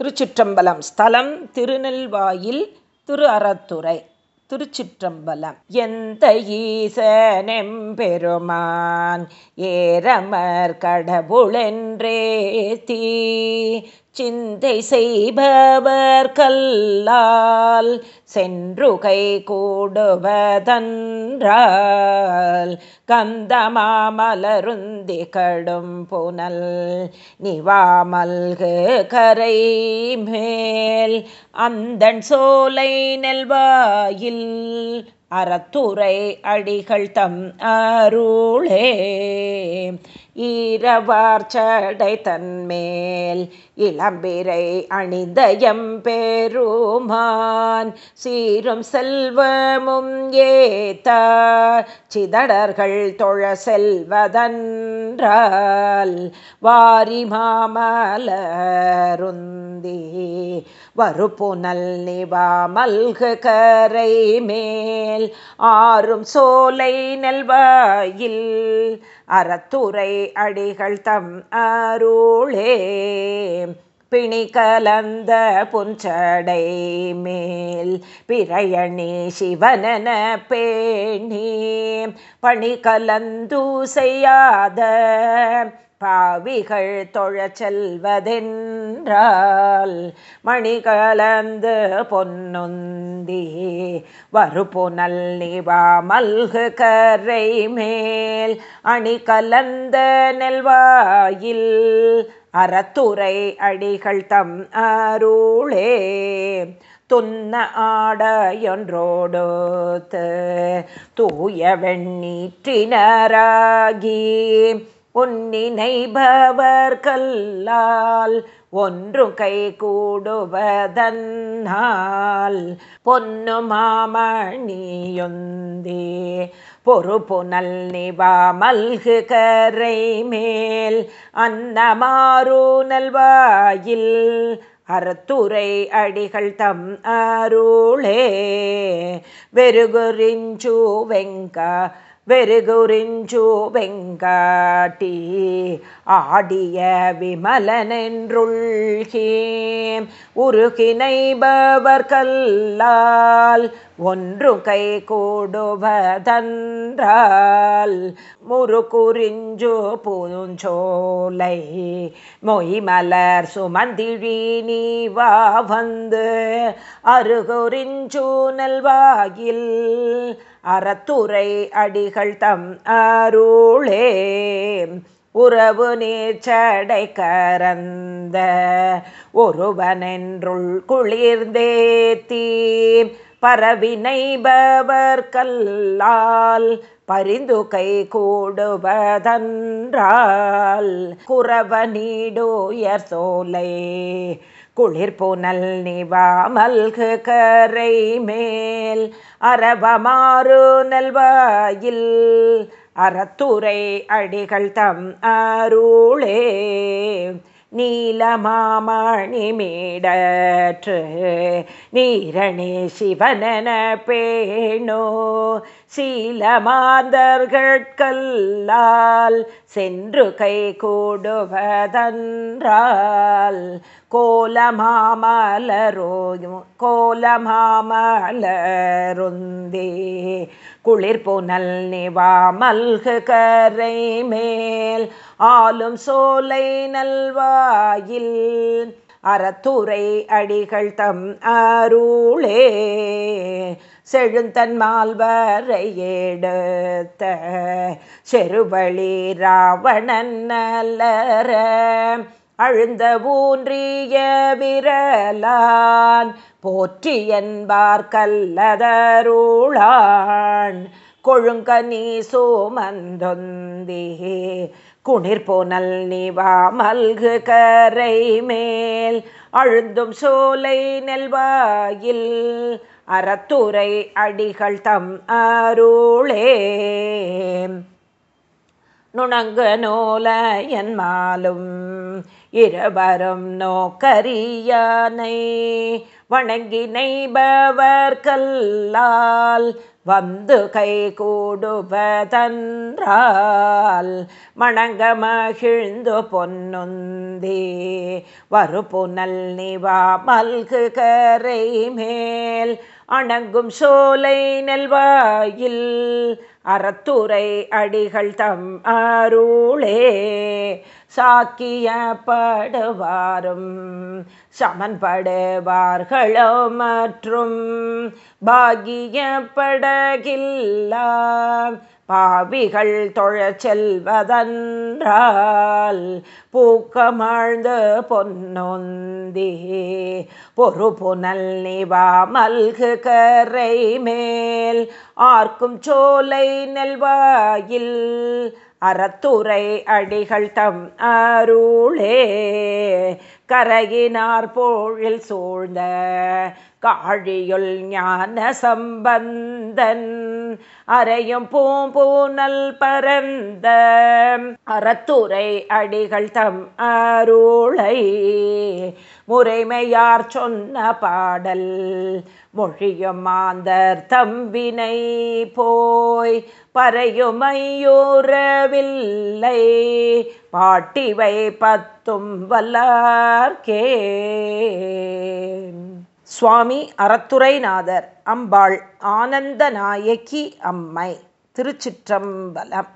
திருச்சிற்றம்பலம். ஸ்தலம் திருநெல்வாயில் திரு அறத்துறை திருச்சிற்றம்பலம். எந்த ஈசனெம்பெருமான் ஏரமர் கடவுளென்றே தீ சிந்தை செய்பவர் கல்லால் சென்று கை கூடுவதன்றால் கந்தமாமலருந்தி கடும் புனல் நிவாமல்கு கரை மேல் அந்தன் சோலை நெல்வாயில் அறத்துறை அடிகள் தம் அருளே. ஈரவார்ச்சடை தன்மேல் இளம்பிரை அணிந்தயம் பெருமான் சீரும் செல்வமும் ஏத்த சிதடர்கள் தொழ செல்வதன்றால் வாரி மாமலருந்தி வருப்புனல் நிவாமல்கு கரை மேல் மேல் ஆறும் சோலை நெல்வாயில் அறத்துறை அடிகள் தம் அருளே. பிணி கலந்த புஞ்சடை மேல் பிறையணி சிவனன பேணி பணி கலந்து செய்யாத பாவிகள் தொழச் செல்வதென்றால் மணி கலந்து பொன்னுந்தி வருபுனல் நிவா மல்கு கரை மேல் அணி கலந்த நெல்வாயில் அறத்துறை அடிகள் தம் அருளே. துன்ன ஆடையொன்றோடு தூய வெண்ணீற்றினராகி உன்னினைபவர் கல்லால் ஒன்று கை கூடுவதன்னால் பொன்னு மாமணியொந்தே பொறுப்புனல் நிவா மல்கு கரை மேல் அன்னமாறு நல்வாயில் அறத்துறை அடிகள் தம் அருளே வெறுகுறிஞ்சு வெங்கா வெறுகுறிஞ்சு வெங்காட்டி ஆடிய விமலனென்றுள்கே உருகினைபவர் கல்லால் ஒன்று கை கூடுவதன்றால் முறுகுறிஞ்சு பூஞ்சோலை மொய்மலர் சுமந்திழி நீவா வந்து அருகுறிஞ்சு நல்வாயில் அறத்துறை அடிகள் தம் அருளே. உறவு நீச்சடை கரந்த ஒருவனென்றுள் குளிர்ந்தேத்தீ பரவினைபவர்கல்லால் கல்லால் பரிந்து கை கூடுவதன்றால் குறவ நீடுயர் சோலை குளிர்புனல் நிவாமல்கு கரை மேல் அரவமாறு நல்வாயில் அறத்துறை அடிகள் தம் அருளே நீலமாமணி மீடற்று நீரணி சிவனன பேணோ சீல மாந்தர்கள்கல்லால் சென்று கை கூடுவதன்றால் கோலமாமலரோயும் கோலமாமலருந்தே. குளிர் புனல் நிவா கரை மேல் ஆளும் சோலை நல்வாயில் அறத்துறை அடிகள் தம் அருளே செழுந்தன் மால்வரை எடுத்த செருவழி ராவணன் நல்லற அழுந்த ஊன்றிய விரலான் போற்றி என்பார் கல்லதருளான் கொழுங்கனி சோமந்தொந்தி குளிர் போனல் நிவா மல்கு கரை மேல். அழுந்தும் சோலை நெல்வாயில். அறத்துறை அடிகள் தம் அருளே. நுணங்கு நூல என் மாலும் இருவரும் நோக்கரியானை வணங்கி நெய்பவர் வந்து கை கூடுவதன்றால் மணங்க மகிழ்ந்து பொன்னுந்தே வரு புனல் நிவா மல்கு கரை மேல் அணங்கும் சோலை நெல்வாயில் அறத்துறை அடிகள் தம் அருளே. சாக்கிய படுவாரும் சமன்படுவார்களோ மற்றும் பாகியப்படகில்லா. பாவிகள் தொழச் செல்வதன்றால் பூக்கமாழ்ந்த பொன்னொந்தே. பொறு புனல் நிவா மல்கு கரை மேல் ஆர்க்கும் சோலை நெல்வாயில் அறத்துறை அடிகள் தம் அருளே. கரையினார் போழில் சூழ்ந்த காழியுள் ஞான சம்பந்தன் அறையும் பூம்பூனல் பரந்த அறத்துறை அடிகள் தம் அருளை. முறைமையார் சொன்ன பாடல் மொழியும் மாந்தர் தம்பினை போய் பறையுமையூறவில்லை. பாட்டிவை பத்தும் வல்லார்கே சுவாமி அறத்துரைநாதர் அம்பாள் ஆனந்த நாயகி அம்மை திருச்சிற்றம்பலம்.